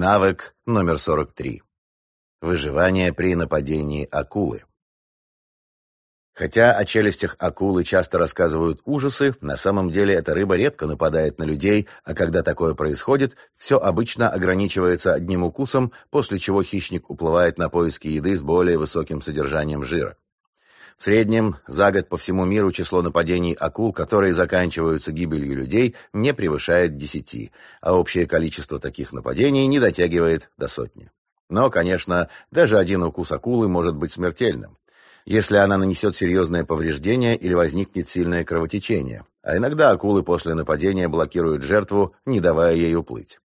Навык номер 43. Выживание при нападении акулы. Хотя о челюстях акулы часто рассказывают ужасы, на самом деле эта рыба редко нападает на людей, а когда такое происходит, все обычно ограничивается одним укусом, после чего хищник уплывает на поиски еды с более высоким содержанием жира. В среднем за год по всему миру число нападений акул, которые заканчиваются гибелью людей, не превышает 10, а общее количество таких нападений не дотягивает до сотни. Но, конечно, даже один укус акулы может быть смертельным, если она нанесет серьезное повреждение или возникнет сильное кровотечение, а иногда акулы после нападения блокируют жертву, не давая ей уплыть.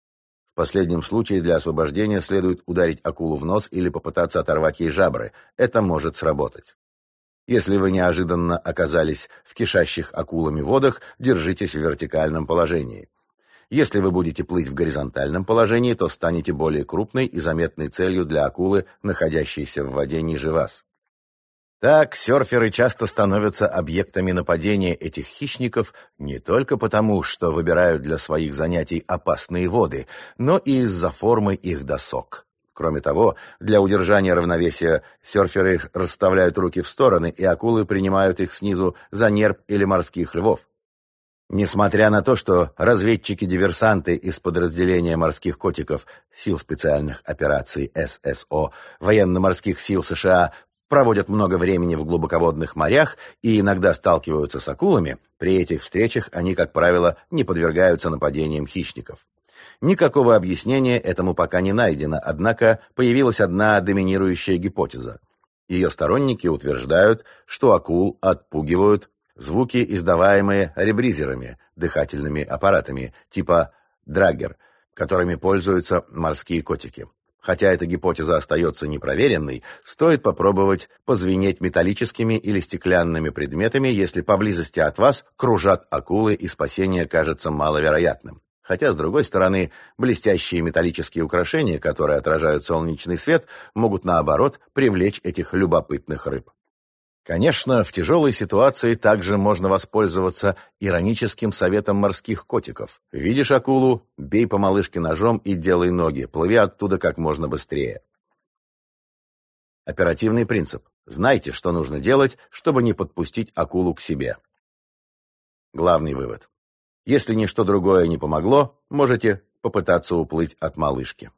В последнем случае для освобождения следует ударить акулу в нос или попытаться оторвать ей жабры. Это может сработать. Если вы неожиданно оказались в кишащих акулами водах, держитесь в вертикальном положении. Если вы будете плыть в горизонтальном положении, то станете более крупной и заметной целью для акулы, находящейся в воде ниже вас. Так, серферы часто становятся объектами нападения этих хищников не только потому, что выбирают для своих занятий опасные воды, но и из-за формы их досок. Кроме того, для удержания равновесия серферы расставляют руки в стороны, и акулы принимают их снизу за нерп или морских львов. Несмотря на то, что разведчики-диверсанты из подразделения морских котиков Сил специальных операций ССО военно-морских сил США проводят много времени в глубоководных морях и иногда сталкиваются с акулами, при этих встречах они, как правило, не подвергаются нападениям хищников. Никакого объяснения этому пока не найдено, однако появилась одна доминирующая гипотеза. Ее сторонники утверждают, что акул отпугивают звуки, издаваемые ребризерами, дыхательными аппаратами, типа драгер, которыми пользуются морские котики. Хотя эта гипотеза остается непроверенной, стоит попробовать позвенеть металлическими или стеклянными предметами, если поблизости от вас кружат акулы и спасение кажется маловероятным. Хотя, с другой стороны, блестящие металлические украшения, которые отражают солнечный свет, могут, наоборот, привлечь этих любопытных рыб. Конечно, в тяжелой ситуации также можно воспользоваться ироническим советом морских котиков. Видишь акулу, бей по малышке ножом и делай ноги, плыви оттуда как можно быстрее. Оперативный принцип. Знайте, что нужно делать, чтобы не подпустить акулу к себе. Главный вывод. Если ничто другое не помогло, можете попытаться уплыть от малышки.